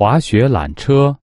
滑雪缆车。